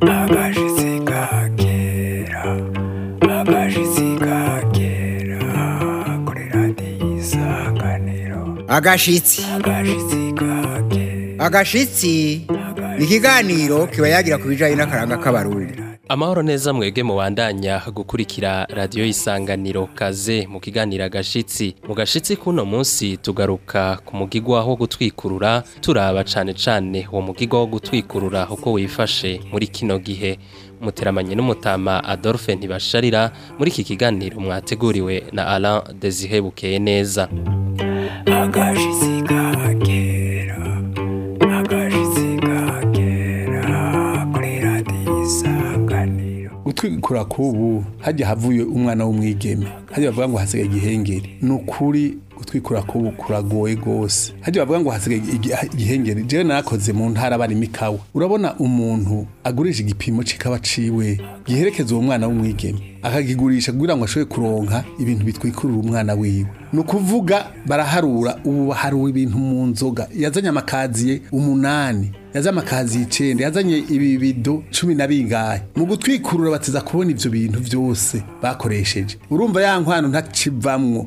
abajijika kera kera kuri radiyo agashitsi agashitsi ni ikiganiro kiba yagira ku bijanye n'akaranga k'abarundi amahoro neza mwege mu gukurikira radiyo isanganiro kaze mu kiganiro agashitsi mu gashitsi k'uno munsi tugaruka ku mugigwa wo gutwikurura turaba cane cane uwo mugigwa wo gutwikurura uko wifashe muri kino gihe muteramanye n'umutama adolphe ntibasharira muri iki kiganiro mwateguriwe na Alain Desire Bukeye neza agashitsi kake twe kuko ubu hajya havuye umwana w'umwigeme kandi bavuga ngo hasigaye igihengeri ni ukuri gutwikura kubu kuragoye rwose hajya bavuga ngo hasigaye igihengeri jewe narakoze mu ntara barimo ikawa urabona umuntu agurisha igipimo cy'ikawa ciwe giherekeza uwo mwana w'umwigeme akakigurisha kugira ngo ashobore kuronka ibintu bitwikurura umwana wiwe ni ukuvuga baraharura ubu baharura ibintu mu nzoga yazanye amakaziye umunani yazanye amakaziye icenda yazanye ibibido cumi na bingahe mu gutwikurura bateza kubona ibyo bintu byose bakoresheje urumva ya nkwano ntakivamwo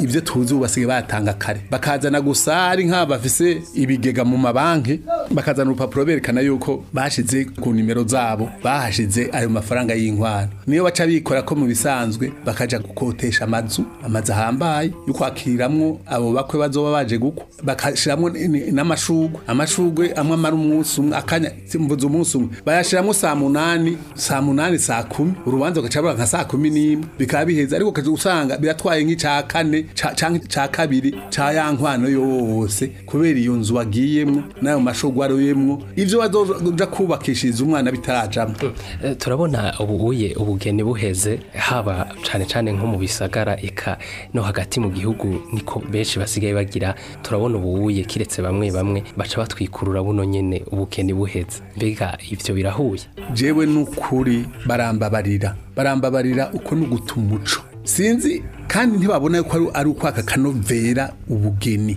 ibyo tuzi basigaye batanga kare bakazana gusa ari nk'aba bafise ibigega mu mabanki bakazana urupapuro berekana yuko bashize ku nimero zabo bahashize ayo mafaranga y'inkwano niyo baca bikora ko mu bisanzwe bakajya gukotesha amazu amazu ahambaye yo kwakiramo abo bakwe bazoba baje gukwa bakashiramwo n'amashugwe amashugwe amwe amara umunsi umwe akanya bavuze umunsi umwe bayashiramo saa munani saa munani saa kumi urubanza rugacabura nka saa kumi n'imwe bikaba biheza ariko ukaza usanga biratwaye nk'icya kane cya kabiri cya ya nkwano yose kubera iyo nzu wagiyemo n'ayo mashogwa aruyemo ibyo wazoja kubakishiriza umwana bitarajamo hmm. eh, turabona ubuye ubugeni buheze haba cyane cyane nko mu bisagara eka no hagati mu gihugu niko benshi basigaye bagira turabona ubuye kiretse bamwe bamwe baca batwikurura buno nyene ubukeni buheze mbega ibyo birahuye jewe n'ukuri barambabarira barambabarira uko ni uguta umuco sinzi kandi ntibabona ko ari ukwaka kanovera ubugeni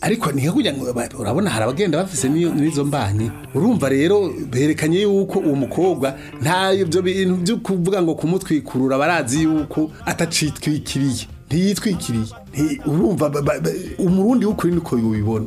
ariko ni kugira ngo urabona hari abagenda bafise n'izo mbanyi urumva rero berekanye yuko uwo mukobwa nta ibyo bintu byo kuvuga ngo kumutwikurura barazi yuko atacitwikiriye ntiyitwikiriye urumva umurundi w'ukuri niko yubibona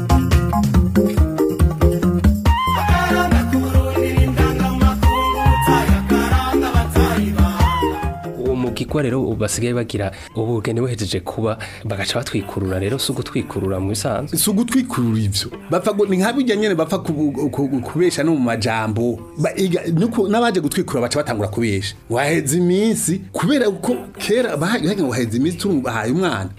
kuba rero basigaye bagira ubugeni buhejeje kuba bagaca batwikurura rero si ugutwikurura mu bisanzwe si ugutwikurura ibyo bapfa ni nka bijya nyine bapfa kubesha no mu majambo n'abaje gutwikura baca batangura kubesha waheze iminsi kubera ko kera bahageze iminsi turi bahaye umwana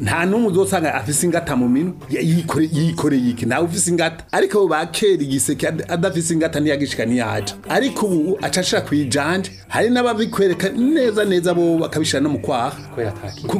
nta n'umwe uzosanga afise ingata mu minwe yikoreye iki ntawe ufise ingata ariko abo bakera igiseke adafise ingata ntiyagishika ntiyaca ariko ubu aca ashira kuyijanje hari n'ababikwereka neza neza bo bakabishira no mu kwaha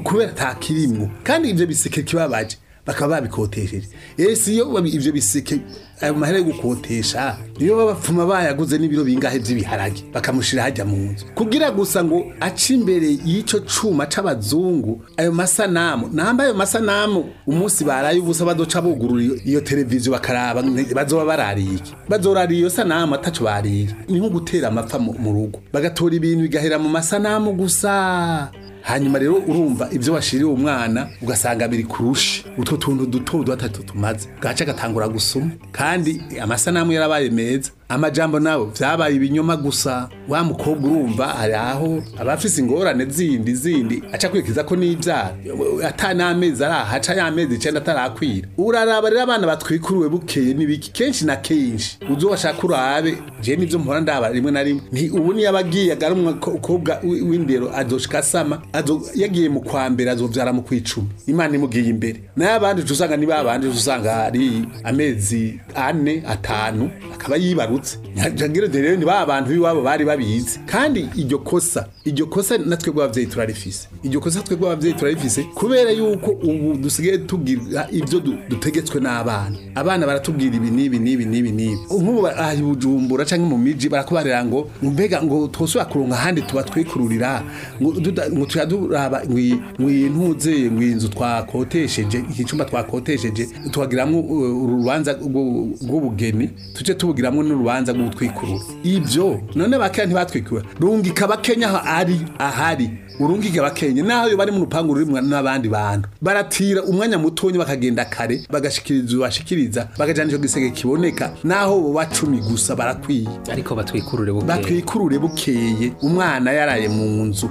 kubera atakirimwo kandi ivyo bisekera kibabaje bakaba babikotesheje ese eh, iyo ibyo biseke ayo eh, mahera yo gukotesha niyo babapfuma bayaguze n'ibiro bingahe by'ibiharage bakamushyira hajya mu nzu kugira gusa ngo ace imbere y'icyo cuma c'abazungu ayo masanamu namba ayo masanamu umunsi baraye ubusa badoca bugurura iyo televiziyo bakaraba bazoba barariye iki bazorariye iyo sanamu ataco bariye ni nko gutera amapfa mu rugo bagatora ibintu bigahera mu masanamu gusa hanyuma rero urumva ibyo washiriye umwana ugasanga biri kurusha utwo tuntu duto duto tumaze gace gatangura gusuma kandi amasanamu yarabaye meza amajambo nawe byabaye ibinyoma gusa wa mukobwa urumva hari aho abafise ingorane zindi zindi aca kwikiza ko n'ibyara atari amezi ari aha aca y'amezi icyenda atarakwira uraraba rero abana batwikuruwe bukeye n'ibiki kenshi na kenshi uzo washaka urabe je nibyo mpora ndaba rimwe na rimwe nti ubu niyo abagiye agari umukobwa w'indero azoshika asama yagiye mu kwa mbere azobyara mu kwicuma imana imugiye imbere nayo abandi usanga niba abandi usanga ari amezi ane atanu akaba yibarutse bavutse ngira rero ni ba bantu b'iwabo bari babizi kandi iryo kosa iryo kosa natwe rw'ababyeyi turarifise iryo kosa twe rw'ababyeyi turarifise kubera yuko ubu dusigaye tubwira ibyo dutegetswe n'abana abana baratubwira ibi n'ibi n'ibi n'ibi n'ibi nk'ubu baraha bujumbura cyangwa mu miji barakubarira ngo mbega ngo twosubira kuronka ahandi tuba twikururira ngo tuyaduraba ngwintuze ngwinzu twakotesheje iki cyumba twakotesheje tuhagiramwo uh, urubanza rw'ubugeni tuje tubugiramwo n'urubanza urubanza rw'utwikurura ibyo none bakenya ntibatwikura rungika abakenya aho ari ahari urungike Kenya naho bari mu rupangu rurimwa n'abandi bantu baratira umwanya mutonya bakagenda kare bagashikiriza bashikiriza bakajana ico gisege kiboneka naho bo bacumi gusa barakwiye ariko batwikurure bukeye batwikurure bukeye umwana yaraye mu nzu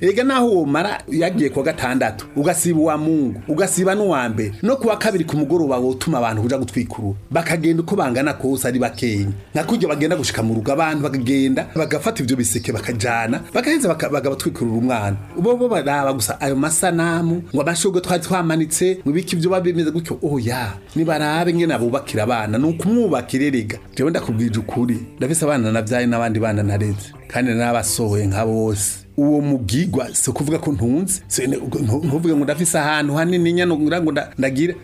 ega naho uwo mara yagiye kwa gatandatu ugasiba uwa mungu ugasiba n'uwa mbere no kuwa kabiri ku mugoroba wotuma abantu kuja gutwikurura bakagenda uko bangana kose ari bakenya nka kurya bagenda gushika mu rugo abantu bakagenda bagafata ibyo biseke bakajana bagaheza bakabatwikurura umwana bo bo baraba gusa ayo masanamu ngo amashurwe twari twamanitse ngo ibiki vyo babimeze gutyo oya oh, nibarabe ngene abubakira abana ni ukumwubakira erega jewe ndakubwije ukuri ndafise abana navyaye hari n'abandi bana ntaretse kandi n'abasohoye nka bose uwo mugigwa si ukuvuga ko ntunze ntuvuge ngo ndafise ahantu hanini nyano ngo ndagira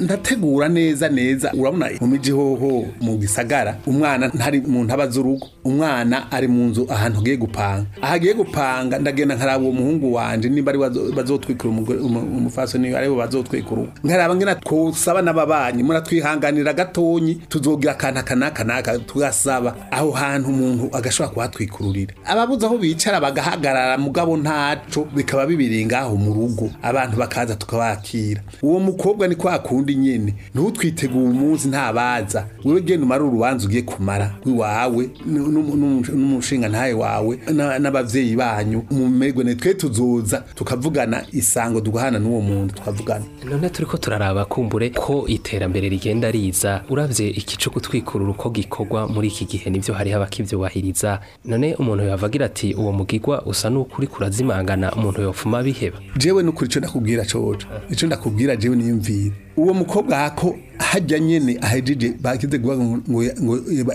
ndategura neza neza urabona mu mijihoho mu gisagara umwana ntari mu ntaba z'urugo umwana ari mu nzu ahantu agiye gupanga aho agiye gupanga ndagenda nkaraba uwo muhungu wanje niba ari bazotwikura umufasoni aribo bazotwikura nkaraba ngena twosaba n'ababanyi muratwihanganira gatonyi tuzogira akantu akanaka naka tugasaba aho hantu umuntu agashobora kuhatwikururira ababuze aho bicara bagahagarara mugabo ntaco bikaba bibiri ngaho mu rugo abantu bakaza tukabakira uwo mukobwa ni kwa kundi nyene ntutwitegure umunsi ntabaza wewe genda umara urubanza ugiye kumara wiwawe n’umushinga n'umushingantahe wawe n’ababyeyi banyu mumerwe ne twe tuzuza tukavugana isango duhana n'uwo muntu tukavugana none turiko turaraba kumbure ko iterambere rigenda riza uravye ikico gutwikurura uko gikorwa muri iki gihe nibyo hari abakivyubahiriza none umuntu yavagira ati uwo mugigwa usa n'ukuri kurazimangana umuntu yofuma biheba jewe n'ukuri icyo ndakubwira coco ico ndakubwira jewe niyumvira uwo mukobwa hako hajya nyene ahejije bakize guhaga ngo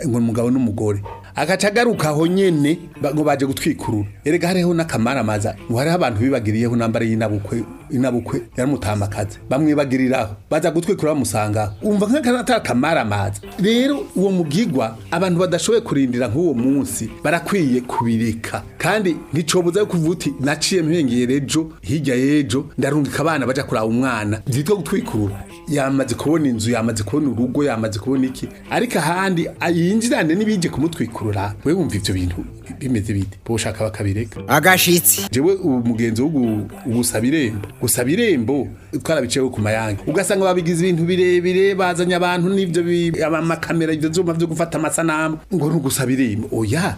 ngo umugabo n'umugore agaca agaruka aho nyene ngo baje gutwikurura erega hariho n'akamaramaza ngo hariho abantu bibagiriyeho nambara y'inabukwe inabukwe yaramutamakaza bamwibagiriraho baza gutwikura bamusanga umva nk'akata kamaramaza rero uwo mugigwa abantu badashoboye kurindira nk'uwo munsi barakwiye kubireka kandi nticobuza kuvuga uti naciye mpengeye rejo hirya yejo ndarundika abana baja kuraba umwana vyitwa gutwikurura yamaze kubona inzu yamaze kubona urugo yamaze kubona iki ariko ahandi yinjirane n'ibije kumutwikura kuroranka we wumva ivyo bintu bimeze bite bo shaka bakabireka agashitsi jewe umugenzi wo gusaba irembo gusaba irembo twarabicewe ku mayange ugasanga babigize ibintu birebire bazanye abantu n'ivyo amakamera ivyo vyuma vyo gufata amasanamu ngo ntugusaba irembo oya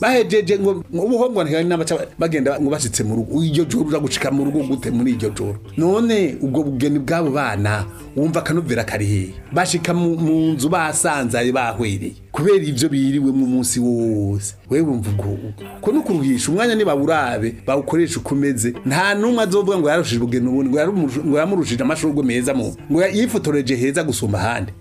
bahejeje ngo ubuhongwana kandi n'abaca bagenda ngo bashyitse mu rugo iryo joro uza gushika mu rugo gute muri iryo joro none ubwo bugeni bw'abo bana wumva kanovera karihiye bashika mu nzu basanzaye bahwereye kubera ibyo biriwemo umunsi wose wewe mvugo ko no kuruhisha umwanya niba urabe bawukoresha uko umeze nta n'umwe azovuga ngo yarushije ubugeni ubundi ngo yamurushije amashurwe meza mu ngo yifotoreje heza gusumba ahandi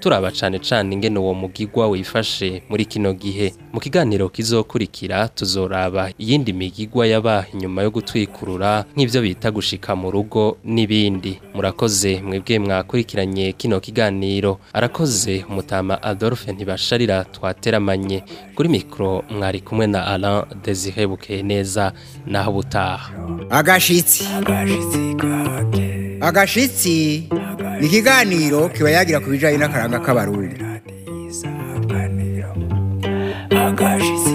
turaba cyane cyane ingene uwo mugigwa wifashe muri kino gihe mu kiganiro kizokurikira tuzoraba iyindi migigwa yaba inyuma yo gutwikurura nk'ibyo bita gushika mu rugo n'ibindi murakoze mwebwe mwakurikiranye kino kiganiro arakoze umutama adolphe ntibasharira twateramanye kuri mikoro mwari kumwe na Alain Desire neza naho butaha agashitsi agashitsi ni ikiganiro kiba yagira ku bijyanye n'akaranga k'abarundi agashitsi